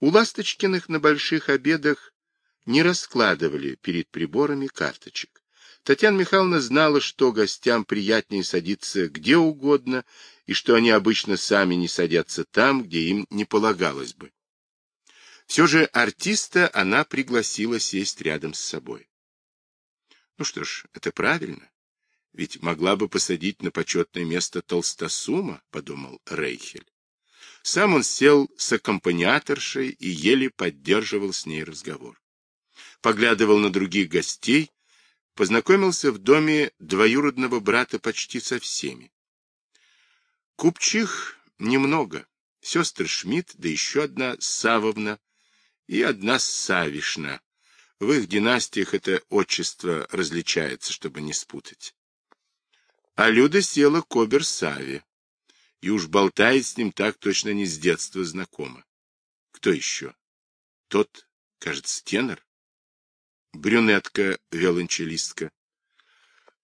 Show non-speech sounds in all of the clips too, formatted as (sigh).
У Ласточкиных на больших обедах не раскладывали перед приборами карточек. Татьяна Михайловна знала, что гостям приятнее садиться где угодно, и что они обычно сами не садятся там, где им не полагалось бы. Все же артиста она пригласила сесть рядом с собой. Ну что ж, это правильно. Ведь могла бы посадить на почетное место Толстосума, подумал Рейхель. Сам он сел с аккомпаниаторшей и еле поддерживал с ней разговор. Поглядывал на других гостей, познакомился в доме двоюродного брата почти со всеми. Купчих немного, сестры Шмидт, да еще одна Савовна, и одна Савишна. В их династиях это отчество различается, чтобы не спутать. А Люда села к Обер-Саве, и уж болтает с ним так точно не с детства знакома. Кто еще? Тот, кажется, тенор? Брюнетка-виолончелистка.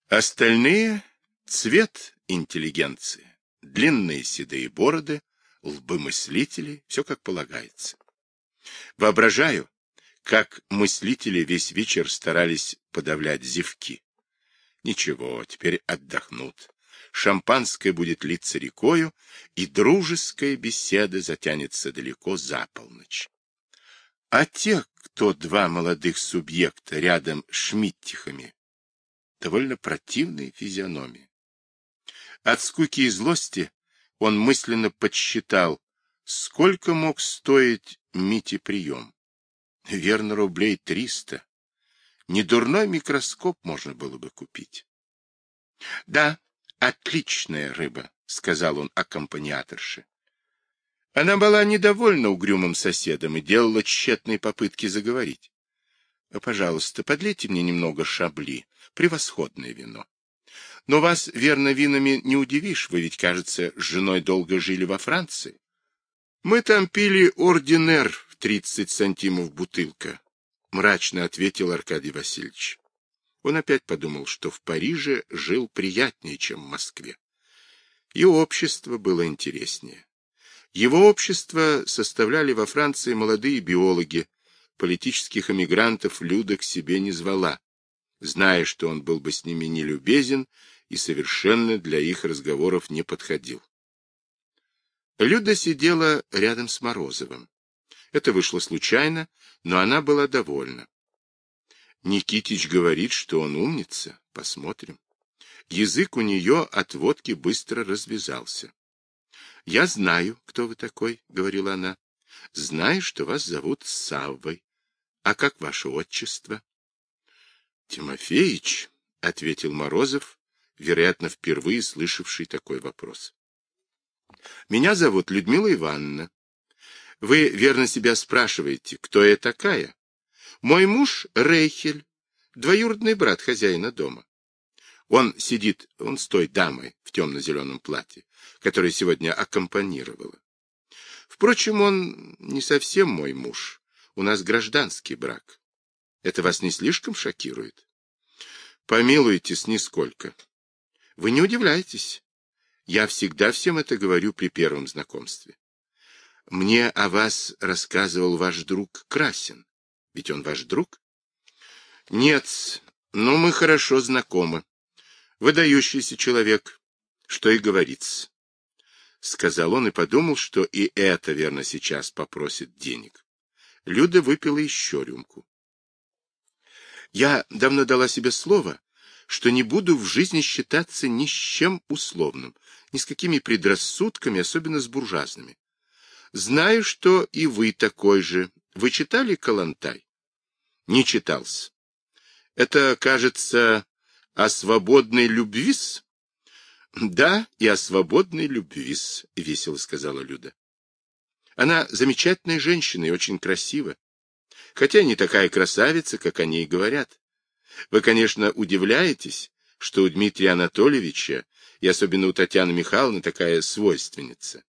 Остальные — цвет интеллигенции. Длинные седые бороды, лбы мыслителей, все как полагается. Воображаю, как мыслители весь вечер старались подавлять зевки. Ничего, теперь отдохнут. Шампанское будет литься рекою, и дружеская беседа затянется далеко за полночь. А те, кто два молодых субъекта рядом с Шмиттихами, довольно противные физиономии. От скуки и злости он мысленно подсчитал, сколько мог стоить Мите прием. Верно, рублей триста. Недурной микроскоп можно было бы купить. — Да, отличная рыба, — сказал он аккомпаниаторше. Она была недовольна угрюмым соседом и делала тщетные попытки заговорить. — Пожалуйста, подлейте мне немного шабли. Превосходное вино. Но вас, верно, винами не удивишь. Вы ведь, кажется, с женой долго жили во Франции. Мы там пили ординер в тридцать сантимов бутылка, мрачно ответил Аркадий Васильевич. Он опять подумал, что в Париже жил приятнее, чем в Москве. И общество было интереснее. Его общество составляли во Франции молодые биологи, политических эмигрантов Люда к себе не звала, зная, что он был бы с ними нелюбезен и совершенно для их разговоров не подходил. Люда сидела рядом с Морозовым. Это вышло случайно, но она была довольна. Никитич говорит, что он умница. Посмотрим. Язык у нее от водки быстро развязался. — Я знаю, кто вы такой, — говорила она. — Знаю, что вас зовут Саввой. А как ваше отчество? — Тимофеич, — ответил Морозов, вероятно, впервые слышавший такой вопрос. Меня зовут Людмила Ивановна. Вы верно себя спрашиваете, кто я такая? Мой муж Рейхель, двоюродный брат хозяина дома. Он сидит, он с той дамой в темно-зеленом платье, которая сегодня аккомпанировала. Впрочем, он не совсем мой муж. У нас гражданский брак. Это вас не слишком шокирует? Помилуйтесь, нисколько. Вы не удивляйтесь. Я всегда всем это говорю при первом знакомстве. Мне о вас рассказывал ваш друг Красин. Ведь он ваш друг? Нет, но мы хорошо знакомы. Выдающийся человек, что и говорится. Сказал он и подумал, что и это, верно, сейчас попросит денег. Люда выпила еще рюмку. Я давно дала себе слово, что не буду в жизни считаться ни с чем условным, ни с какими предрассудками, особенно с буржуазными. Знаю, что и вы такой же. Вы читали Калантай? Не читался. Это, кажется, о свободной любви? Да, и о свободной любви весело сказала Люда. Она замечательная женщина и очень красива. Хотя не такая красавица, как о ней говорят. Вы, конечно, удивляетесь, что у Дмитрия Анатольевича и особенно у Татьяны Михайловны такая свойственница.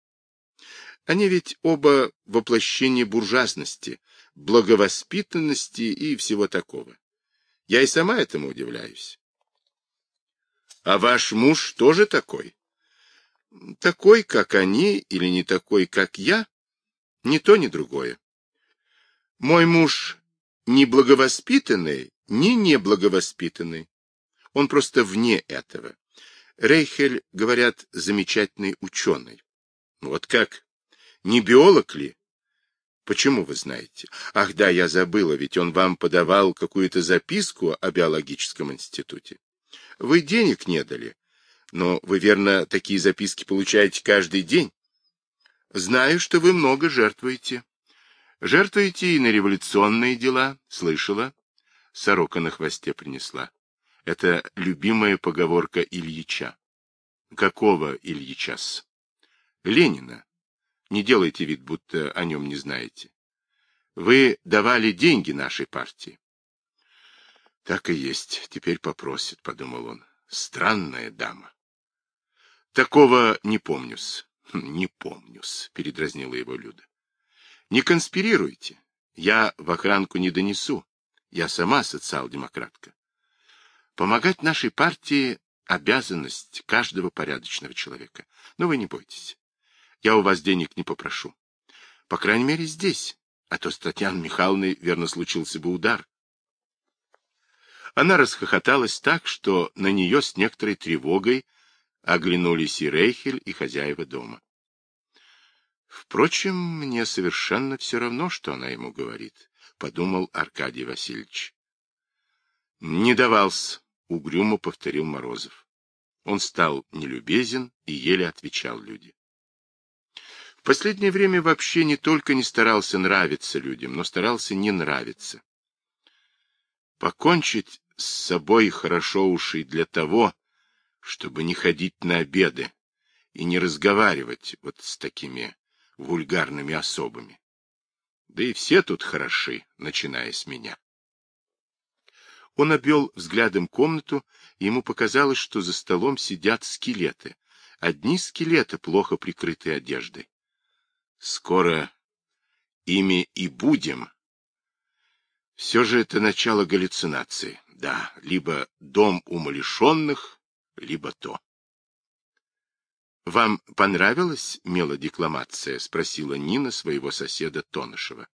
Они ведь оба воплощение буржуазности, благовоспитанности и всего такого. Я и сама этому удивляюсь. А ваш муж тоже такой? Такой, как они, или не такой, как я? Ни то, ни другое. Мой муж не благовоспитанный, не неблаговоспитанный. Он просто вне этого. Рейхель, говорят, замечательный ученый. Вот как? Не биолог ли? Почему вы знаете? Ах да, я забыла, ведь он вам подавал какую-то записку о биологическом институте. Вы денег не дали, но вы, верно, такие записки получаете каждый день. Знаю, что вы много жертвуете. Жертвуете и на революционные дела, слышала. Сорока на хвосте принесла. Это любимая поговорка Ильича. Какого Ильича-с? Ленина. Не делайте вид, будто о нем не знаете. Вы давали деньги нашей партии. Так и есть. Теперь попросит, подумал он. Странная дама. Такого не помнюсь. (laughs) Не помнюсь, передразнила его Люда. Не конспирируйте. Я в охранку не донесу. Я сама социал-демократка. Помогать нашей партии — обязанность каждого порядочного человека. Но вы не бойтесь. Я у вас денег не попрошу. По крайней мере, здесь. А то с Татьяной Михайловной, верно, случился бы удар. Она расхохоталась так, что на нее с некоторой тревогой оглянулись и Рейхель, и хозяева дома. Впрочем, мне совершенно все равно, что она ему говорит, — подумал Аркадий Васильевич. Не давался, — угрюмо повторил Морозов. Он стал нелюбезен и еле отвечал люди. Последнее время вообще не только не старался нравиться людям, но старался не нравиться. Покончить с собой хорошо уж и для того, чтобы не ходить на обеды и не разговаривать вот с такими вульгарными особами. Да и все тут хороши, начиная с меня. Он обвел взглядом комнату, и ему показалось, что за столом сидят скелеты. Одни скелеты, плохо прикрытые одеждой. Скоро ими и будем. Все же это начало галлюцинации. Да, либо дом умалишенных, либо то. «Вам понравилась мелодекламация?» — спросила Нина своего соседа Тонышева.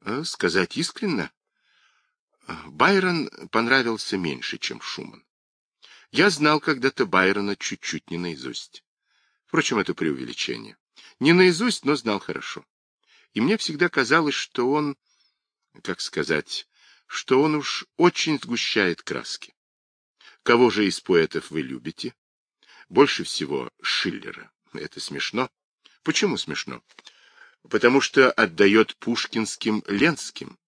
«Э, «Сказать искренно, Байрон понравился меньше, чем Шуман. Я знал когда-то Байрона чуть-чуть не наизусть. Впрочем, это преувеличение. Не наизусть, но знал хорошо. И мне всегда казалось, что он, как сказать, что он уж очень сгущает краски. Кого же из поэтов вы любите? Больше всего Шиллера. Это смешно. Почему смешно? Потому что отдает пушкинским Ленским.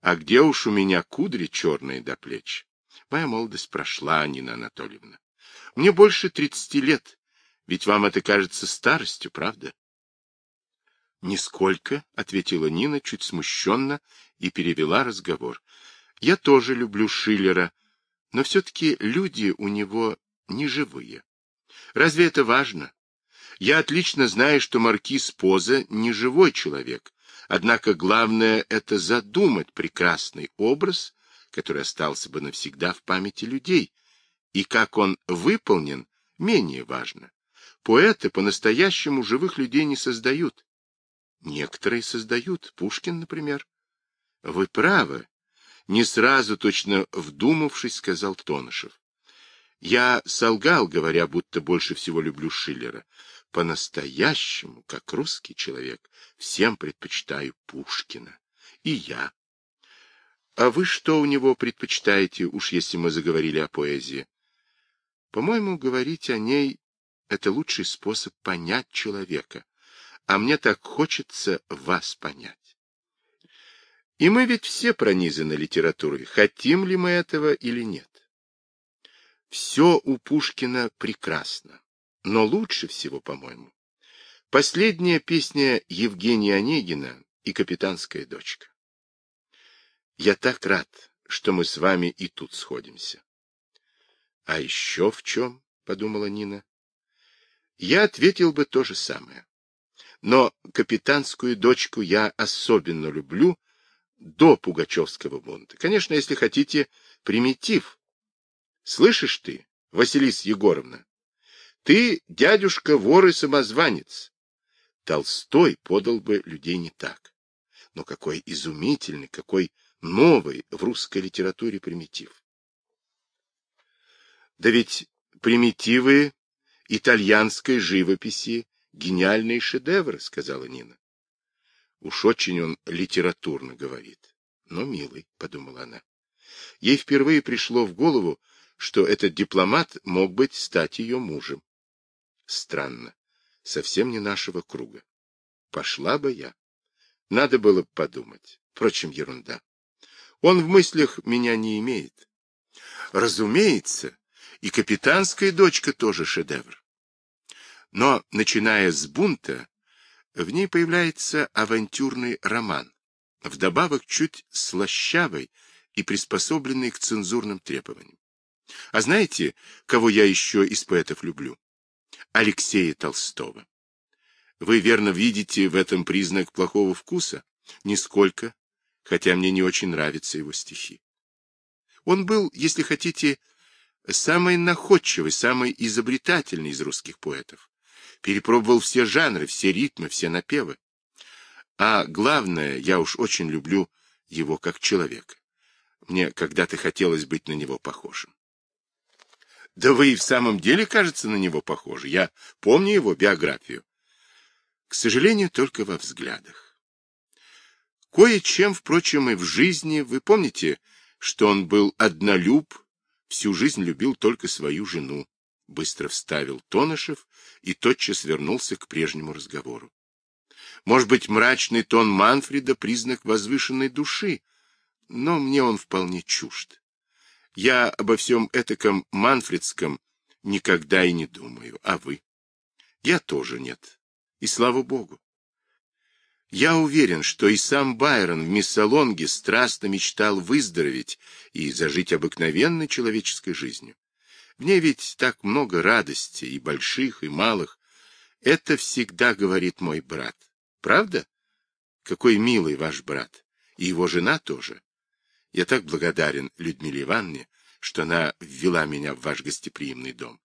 А где уж у меня кудри черные до плеч? Моя молодость прошла, Нина Анатольевна. Мне больше тридцати лет, ведь вам это кажется старостью, правда? Нисколько, — ответила Нина чуть смущенно и перевела разговор. Я тоже люблю Шиллера, но все-таки люди у него не живые. Разве это важно? Я отлично знаю, что маркиз Поза не живой человек, Однако главное — это задумать прекрасный образ, который остался бы навсегда в памяти людей, и как он выполнен, менее важно. Поэты по-настоящему живых людей не создают. Некоторые создают, Пушкин, например. Вы правы, не сразу точно вдумавшись, сказал Тонышев. Я солгал, говоря, будто больше всего люблю Шиллера. По-настоящему, как русский человек, всем предпочитаю Пушкина. И я. А вы что у него предпочитаете, уж если мы заговорили о поэзии? По-моему, говорить о ней — это лучший способ понять человека. А мне так хочется вас понять. И мы ведь все пронизаны литературой, хотим ли мы этого или нет. Все у Пушкина прекрасно. Но лучше всего, по-моему, последняя песня Евгения Онегина и «Капитанская дочка». Я так рад, что мы с вами и тут сходимся. А еще в чем, — подумала Нина. Я ответил бы то же самое. Но капитанскую дочку я особенно люблю до Пугачевского бунта. Конечно, если хотите, примитив. Слышишь ты, Василиса Егоровна? Ты, дядюшка, вор и самозванец. Толстой подал бы людей не так. Но какой изумительный, какой новый в русской литературе примитив. Да ведь примитивы итальянской живописи гениальные шедевры, сказала Нина. Уж очень он литературно говорит. Но, милый, подумала она. Ей впервые пришло в голову, что этот дипломат мог быть стать ее мужем. Странно. Совсем не нашего круга. Пошла бы я. Надо было подумать. Впрочем, ерунда. Он в мыслях меня не имеет. Разумеется, и капитанская дочка тоже шедевр. Но, начиная с бунта, в ней появляется авантюрный роман, вдобавок чуть слащавый и приспособленный к цензурным требованиям. А знаете, кого я еще из поэтов люблю? Алексея Толстого. Вы верно видите в этом признак плохого вкуса? Нисколько, хотя мне не очень нравятся его стихи. Он был, если хотите, самый находчивый, самый изобретательный из русских поэтов. Перепробовал все жанры, все ритмы, все напевы. А главное, я уж очень люблю его как человека. Мне когда-то хотелось быть на него похожим. Да вы и в самом деле, кажется, на него похожи. Я помню его биографию. К сожалению, только во взглядах. Кое-чем, впрочем, и в жизни. Вы помните, что он был однолюб, всю жизнь любил только свою жену. Быстро вставил Тонышев и тотчас вернулся к прежнему разговору. Может быть, мрачный тон Манфреда — признак возвышенной души, но мне он вполне чужд. Я обо всем этаком Манфредском никогда и не думаю, а вы? Я тоже нет. И слава богу. Я уверен, что и сам Байрон в Миссалонге страстно мечтал выздороветь и зажить обыкновенной человеческой жизнью. В ней ведь так много радости, и больших, и малых. Это всегда говорит мой брат. Правда? Какой милый ваш брат. И его жена тоже. Я так благодарен Людмиле Ивановне, что она ввела меня в ваш гостеприимный дом.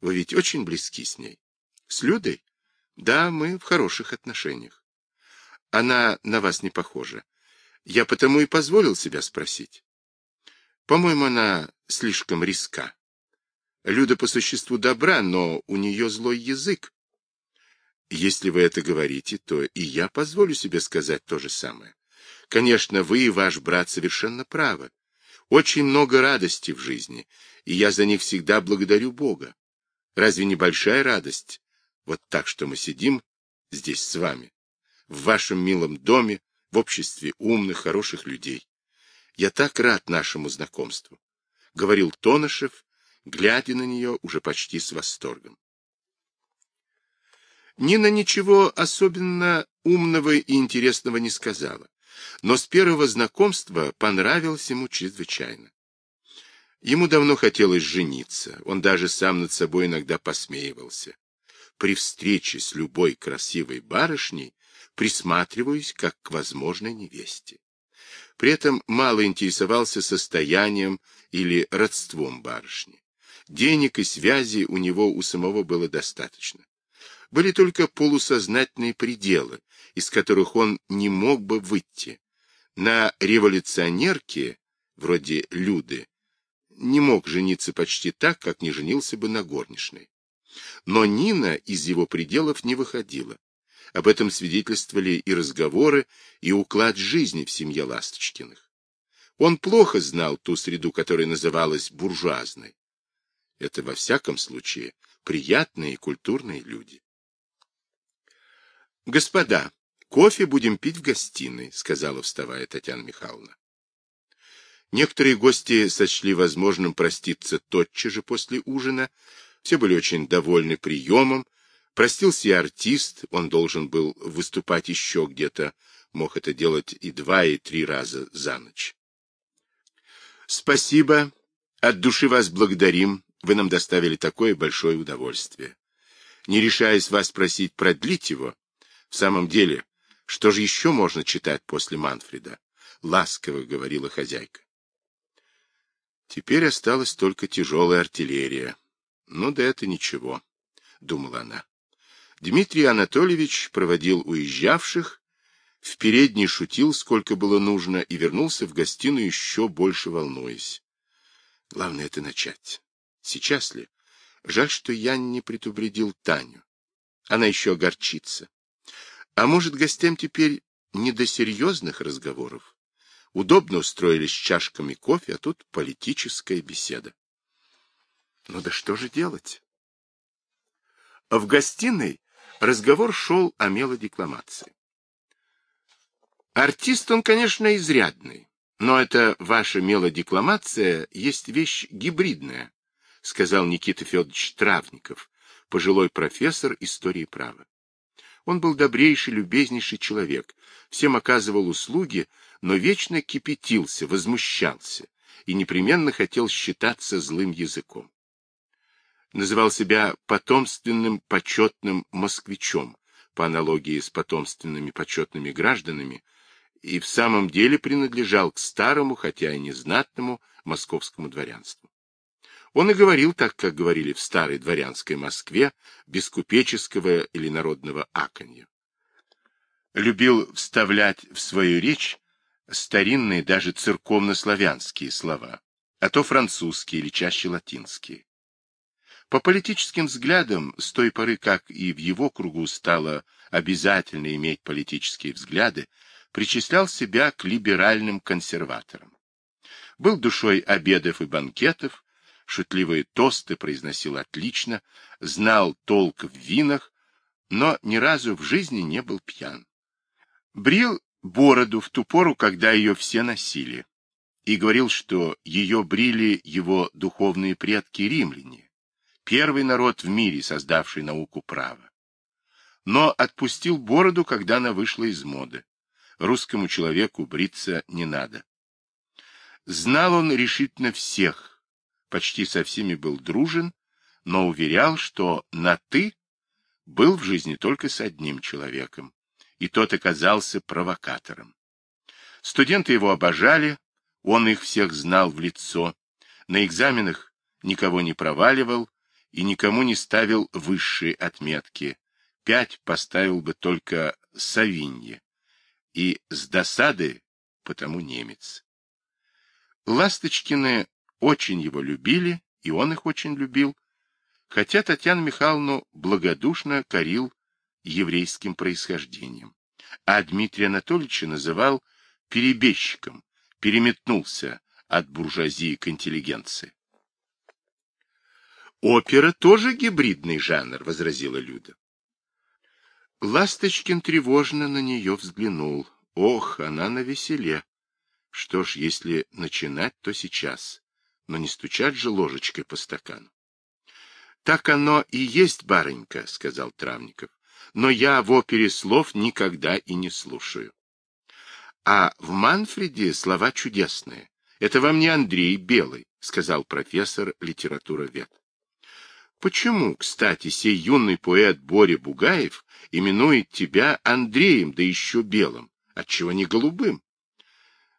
Вы ведь очень близки с ней. С Людой? Да, мы в хороших отношениях. Она на вас не похожа. Я потому и позволил себя спросить. По-моему, она слишком риска. Люда по существу добра, но у нее злой язык. Если вы это говорите, то и я позволю себе сказать то же самое. Конечно, вы и ваш брат совершенно правы. Очень много радости в жизни, и я за них всегда благодарю Бога. Разве не большая радость? Вот так, что мы сидим здесь с вами, в вашем милом доме, в обществе умных, хороших людей. Я так рад нашему знакомству, — говорил Тонышев, глядя на нее уже почти с восторгом. Нина ничего особенно умного и интересного не сказала, но с первого знакомства понравилось ему чрезвычайно. Ему давно хотелось жениться, он даже сам над собой иногда посмеивался. При встрече с любой красивой барышней присматриваюсь как к возможной невесте. При этом мало интересовался состоянием или родством барышни. Денег и связи у него у самого было достаточно. Были только полусознательные пределы, из которых он не мог бы выйти. На революционерке, вроде Люды, не мог жениться почти так, как не женился бы на горничной. Но Нина из его пределов не выходила. Об этом свидетельствовали и разговоры, и уклад жизни в семье Ласточкиных. Он плохо знал ту среду, которая называлась буржуазной. Это, во всяком случае, приятные и культурные люди. «Господа, кофе будем пить в гостиной», — сказала, вставая Татьяна Михайловна. Некоторые гости сочли возможным проститься тотчас же после ужина. Все были очень довольны приемом. Простился и артист, он должен был выступать еще где-то, мог это делать и два, и три раза за ночь. «Спасибо, от души вас благодарим», вы нам доставили такое большое удовольствие. Не решаясь вас просить продлить его, в самом деле, что же еще можно читать после Манфреда? Ласково говорила хозяйка. Теперь осталась только тяжелая артиллерия. Ну да это ничего, думала она. Дмитрий Анатольевич проводил уезжавших, в передней шутил, сколько было нужно, и вернулся в гостиную еще больше волнуясь. Главное это начать. Сейчас ли? Жаль, что я не предупредил Таню. Она еще огорчится. А может, гостям теперь не до серьезных разговоров? Удобно устроились чашками кофе, а тут политическая беседа. Ну да что же делать? В гостиной разговор шел о мелодекламации. Артист он, конечно, изрядный, но эта ваша мелодекламация есть вещь гибридная, сказал Никита Федорович Травников, пожилой профессор истории права. Он был добрейший, любезнейший человек, всем оказывал услуги, но вечно кипятился, возмущался и непременно хотел считаться злым языком. Называл себя потомственным почетным москвичом, по аналогии с потомственными почетными гражданами, и в самом деле принадлежал к старому, хотя и незнатному, московскому дворянству. Он и говорил так, как говорили в старой дворянской Москве, без купеческого или народного аканья. Любил вставлять в свою речь старинные, даже церковно-славянские слова, а то французские или чаще латинские. По политическим взглядам, с той поры, как и в его кругу стало обязательно иметь политические взгляды, причислял себя к либеральным консерваторам. Был душой обедов и банкетов, шутливые тосты произносил отлично, знал толк в винах, но ни разу в жизни не был пьян. Брил бороду в ту пору, когда ее все носили, и говорил, что ее брили его духовные предки римляне, первый народ в мире, создавший науку права. Но отпустил бороду, когда она вышла из моды русскому человеку бриться не надо. Знал он решительно всех, почти со всеми был дружен, но уверял, что на «ты» был в жизни только с одним человеком, и тот оказался провокатором. Студенты его обожали, он их всех знал в лицо, на экзаменах никого не проваливал и никому не ставил высшие отметки, пять поставил бы только Савинье и с досады, потому немец. Ласточкины очень его любили, и он их очень любил, хотя Татьяну Михайловну благодушно корил еврейским происхождением, а Дмитрия Анатольевича называл перебежчиком, переметнулся от буржуазии к интеллигенции. «Опера тоже гибридный жанр», — возразила Люда. Ласточкин тревожно на нее взглянул. Ох, она на веселе. Что ж, если начинать, то сейчас. Но не стучать же ложечкой по стакану. Так оно и есть, барынька, сказал Травников. Но я в опере слов никогда и не слушаю. А в Манфреде слова чудесные. Это вам не Андрей Белый, сказал профессор литературовед. Почему, кстати, сей юный поэт Боря Бугаев именует тебя Андреем, да еще белым, отчего не голубым?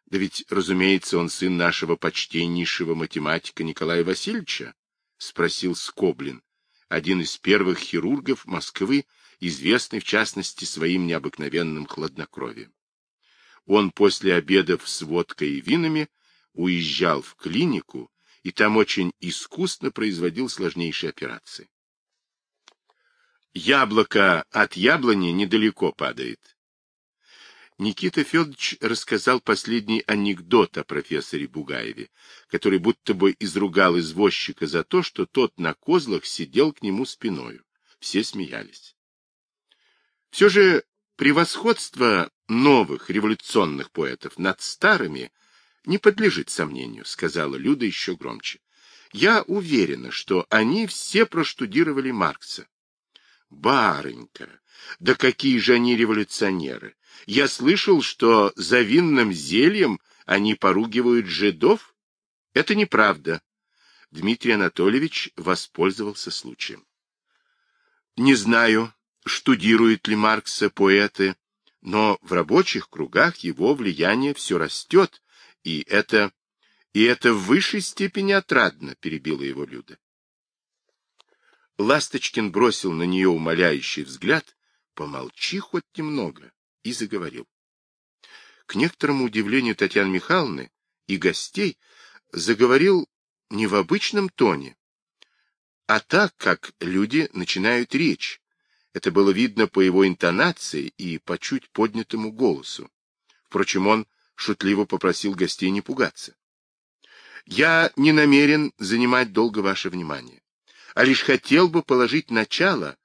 Да ведь, разумеется, он сын нашего почтеннейшего математика Николая Васильевича, — спросил Скоблин, один из первых хирургов Москвы, известный, в частности, своим необыкновенным хладнокровием. Он после обедов с водкой и винами уезжал в клинику и там очень искусно производил сложнейшие операции. Яблоко от яблони недалеко падает. Никита Федорович рассказал последний анекдот о профессоре Бугаеве, который будто бы изругал извозчика за то, что тот на козлах сидел к нему спиною. Все смеялись. Все же превосходство новых революционных поэтов над старыми – не подлежит сомнению, сказала Люда еще громче. Я уверена, что они все проштудировали Маркса. Барынька, да какие же они революционеры! Я слышал, что за винным зельем они поругивают жидов. Это неправда. Дмитрий Анатольевич воспользовался случаем. Не знаю, штудируют ли Маркса поэты, но в рабочих кругах его влияние все растет, и это... И это в высшей степени отрадно, перебила его Люда. Ласточкин бросил на нее умоляющий взгляд, помолчи хоть немного, и заговорил. к некоторому удивлению Татьяны Михайловны и гостей, заговорил не в обычном тоне, а так, как люди начинают речь. Это было видно по его интонации и по чуть поднятому голосу. Впрочем, он шутливо попросил гостей не пугаться. «Я не намерен занимать долго ваше внимание, а лишь хотел бы положить начало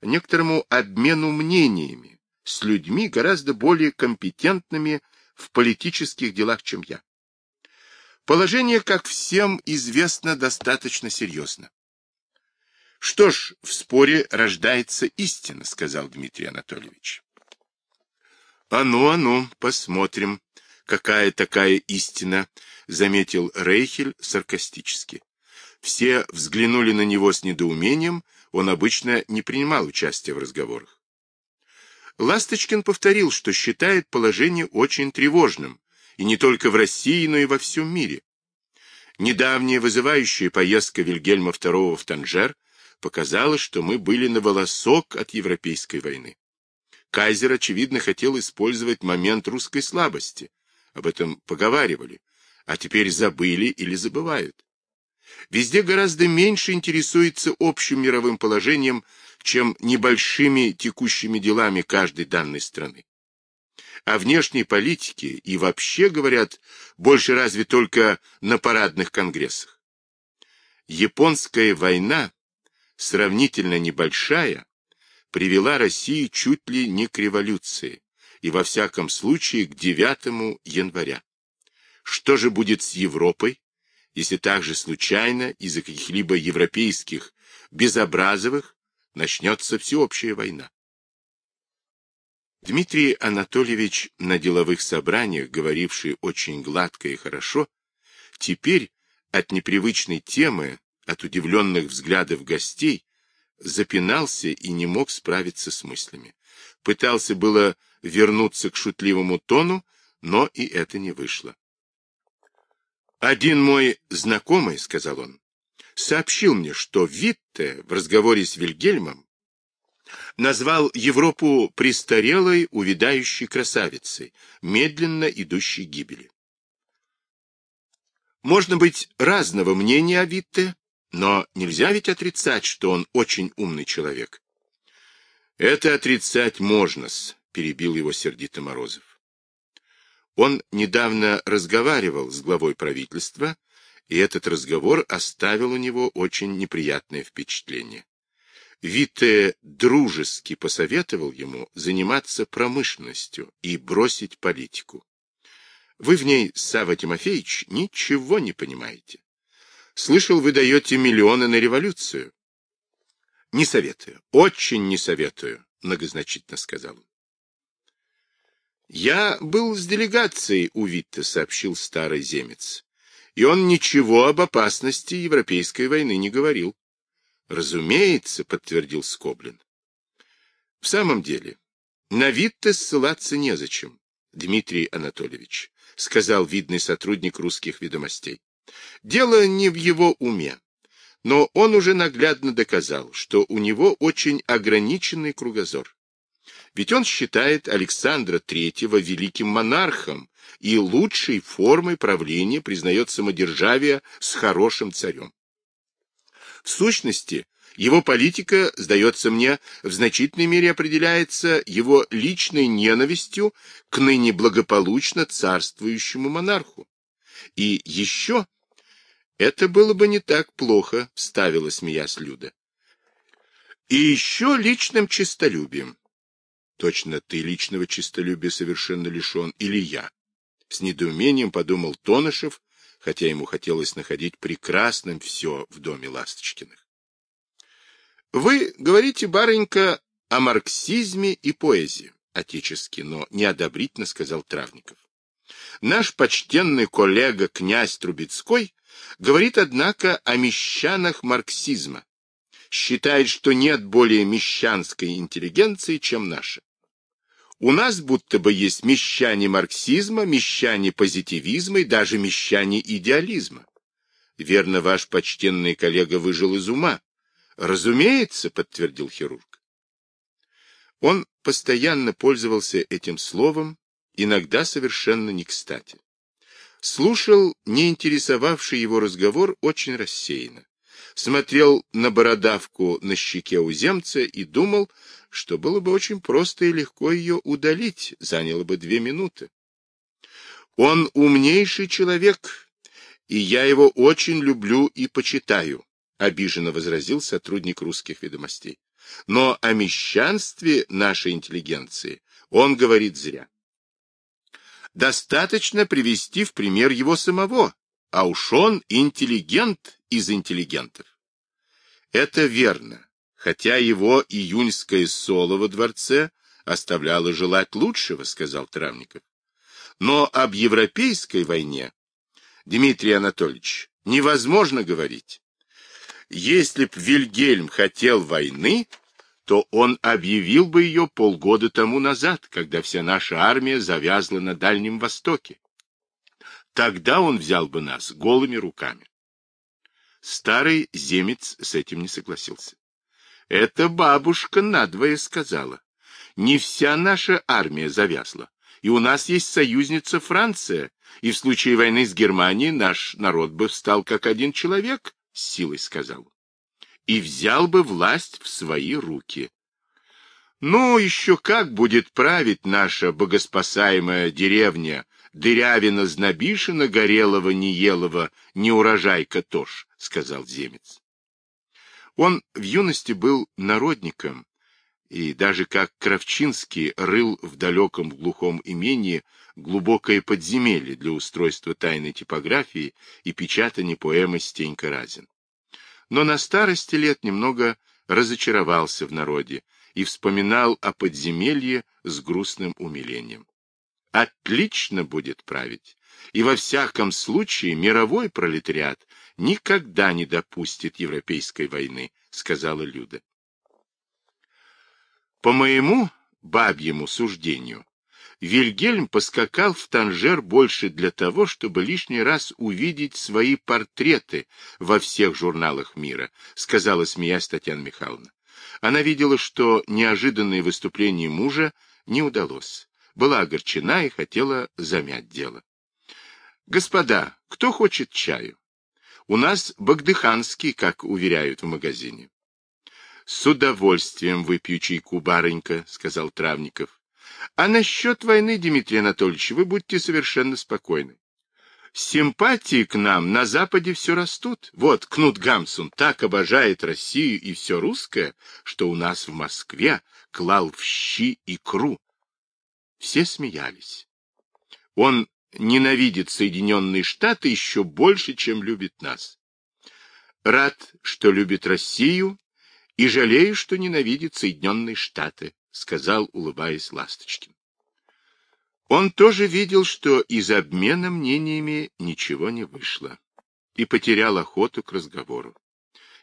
некоторому обмену мнениями с людьми гораздо более компетентными в политических делах, чем я. Положение, как всем известно, достаточно серьезно. Что ж, в споре рождается истина, сказал Дмитрий Анатольевич. А ну, а ну, посмотрим, какая такая истина, заметил Рейхель саркастически. Все взглянули на него с недоумением, он обычно не принимал участия в разговорах. Ласточкин повторил, что считает положение очень тревожным, и не только в России, но и во всем мире. Недавняя вызывающая поездка Вильгельма II в Танжер показала, что мы были на волосок от Европейской войны. Кайзер, очевидно, хотел использовать момент русской слабости. Об этом поговаривали, а теперь забыли или забывают. Везде гораздо меньше интересуется общим мировым положением, чем небольшими текущими делами каждой данной страны. О внешней политике и вообще, говорят, больше разве только на парадных конгрессах. Японская война, сравнительно небольшая, привела Россию чуть ли не к революции, и во всяком случае к 9 января. Что же будет с Европой, если также случайно из-за каких-либо европейских безобразовых начнется всеобщая война? Дмитрий Анатольевич на деловых собраниях, говоривший очень гладко и хорошо, теперь от непривычной темы, от удивленных взглядов гостей, запинался и не мог справиться с мыслями. Пытался было вернуться к шутливому тону, но и это не вышло. «Один мой знакомый, — сказал он, — сообщил мне, что Витте в разговоре с Вильгельмом назвал Европу престарелой, увядающей красавицей, медленно идущей гибели. Можно быть разного мнения о Витте, но нельзя ведь отрицать, что он очень умный человек. Это отрицать можно-с, перебил его сердито Морозов. Он недавно разговаривал с главой правительства, и этот разговор оставил у него очень неприятное впечатление. Витте дружески посоветовал ему заниматься промышленностью и бросить политику. Вы в ней, Сава Тимофеевич, ничего не понимаете. Слышал, вы даете миллионы на революцию. Не советую, очень не советую, многозначительно сказал он. «Я был с делегацией у Витта», — сообщил старый земец. «И он ничего об опасности Европейской войны не говорил». «Разумеется», — подтвердил Скоблин. «В самом деле, на Витта ссылаться незачем, Дмитрий Анатольевич», — сказал видный сотрудник русских ведомостей. «Дело не в его уме, но он уже наглядно доказал, что у него очень ограниченный кругозор. Ведь он считает Александра III великим монархом и лучшей формой правления признает самодержавие с хорошим царем. В сущности, его политика, сдается мне, в значительной мере определяется его личной ненавистью к ныне благополучно царствующему монарху. И еще, это было бы не так плохо, вставила смеясь Люда. И еще личным честолюбием. Точно ты личного честолюбия совершенно лишен, или я? С недоумением подумал Тонышев, хотя ему хотелось находить прекрасным все в доме Ласточкиных. Вы говорите, барынька, о марксизме и поэзии, отечески, но неодобрительно сказал Травников. Наш почтенный коллега князь Трубецкой говорит, однако, о мещанах марксизма. Считает, что нет более мещанской интеллигенции, чем наша. У нас будто бы есть мещане марксизма, мещане позитивизма и даже мещане идеализма. Верно, ваш почтенный коллега выжил из ума. Разумеется, подтвердил хирург. Он постоянно пользовался этим словом иногда совершенно не кстати. Слушал не интересовавший его разговор очень рассеянно. Смотрел на бородавку на щеке у земца и думал, что было бы очень просто и легко ее удалить, заняло бы две минуты. Он умнейший человек, и я его очень люблю и почитаю, обиженно возразил сотрудник русских ведомостей. Но о мещанстве нашей интеллигенции он говорит зря. Достаточно привести в пример его самого, а уж он интеллигент из интеллигентов. Это верно, хотя его июньское соло во дворце оставляло желать лучшего, сказал Травников. Но об европейской войне, Дмитрий Анатольевич, невозможно говорить. Если б Вильгельм хотел войны, то он объявил бы ее полгода тому назад, когда вся наша армия завязла на Дальнем Востоке. Тогда он взял бы нас голыми руками. Старый земец с этим не согласился. Это бабушка надвое сказала. Не вся наша армия завязла. И у нас есть союзница Франция, и в случае войны с Германией наш народ бы встал как один человек, — с силой сказал. И взял бы власть в свои руки. Ну, еще как будет править наша богоспасаемая деревня Дырявина-Знобишина, Горелого, Неелова, Неурожайка тоже, — сказал земец. Он в юности был народником, и даже как Кравчинский рыл в далеком глухом имении глубокое подземелье для устройства тайной типографии и печатания поэмы Стенька Разин. Но на старости лет немного разочаровался в народе и вспоминал о подземелье с грустным умилением. Отлично будет править, и во всяком случае мировой пролетариат никогда не допустит европейской войны, сказала Люда. По моему бабьему суждению, Вильгельм поскакал в Танжер больше для того, чтобы лишний раз увидеть свои портреты во всех журналах мира, сказала смеясь Татьяна Михайловна. Она видела, что неожиданное выступление мужа не удалось. Была огорчена и хотела замять дело. «Господа, кто хочет чаю? У нас багдыханский, как уверяют в магазине. — С удовольствием выпью чайку, барынька, — сказал Травников. — А насчет войны, Дмитрий Анатольевич, вы будьте совершенно спокойны. Симпатии к нам на Западе все растут. Вот Кнут Гамсун так обожает Россию и все русское, что у нас в Москве клал в щи икру. Все смеялись. Он ненавидит Соединенные Штаты еще больше, чем любит нас. Рад, что любит Россию и жалею, что ненавидит Соединенные Штаты, сказал, улыбаясь Ласточкин. Он тоже видел, что из обмена мнениями ничего не вышло, и потерял охоту к разговору.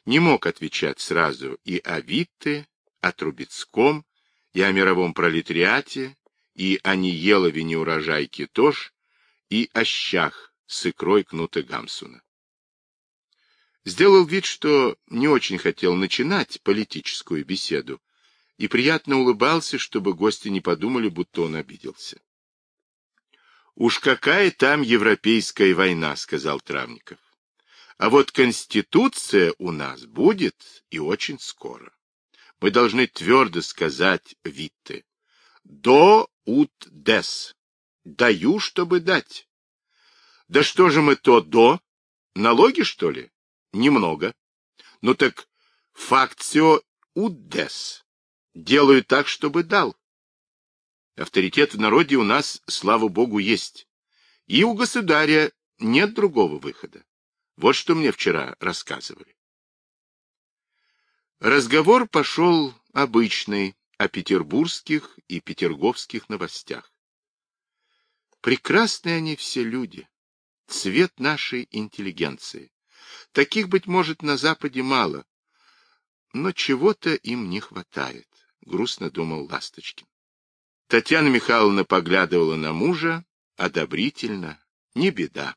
Не мог отвечать сразу и о Витте, о Трубецком, и о мировом пролетариате, и о Ниелове неурожайке тоже, и о щах с икрой кнута Гамсуна сделал вид, что не очень хотел начинать политическую беседу, и приятно улыбался, чтобы гости не подумали, будто он обиделся. «Уж какая там европейская война», — сказал Травников. «А вот Конституция у нас будет и очень скоро. Мы должны твердо сказать Витте. До ут дес. Даю, чтобы дать. Да что же мы то до? Налоги, что ли? Немного. Ну так факцио удес. Делаю так, чтобы дал. Авторитет в народе у нас, слава богу, есть. И у государя нет другого выхода. Вот что мне вчера рассказывали. Разговор пошел обычный о петербургских и петерговских новостях. Прекрасные они все люди, цвет нашей интеллигенции. Таких, быть может, на Западе мало, но чего-то им не хватает, — грустно думал Ласточкин. Татьяна Михайловна поглядывала на мужа одобрительно, не беда.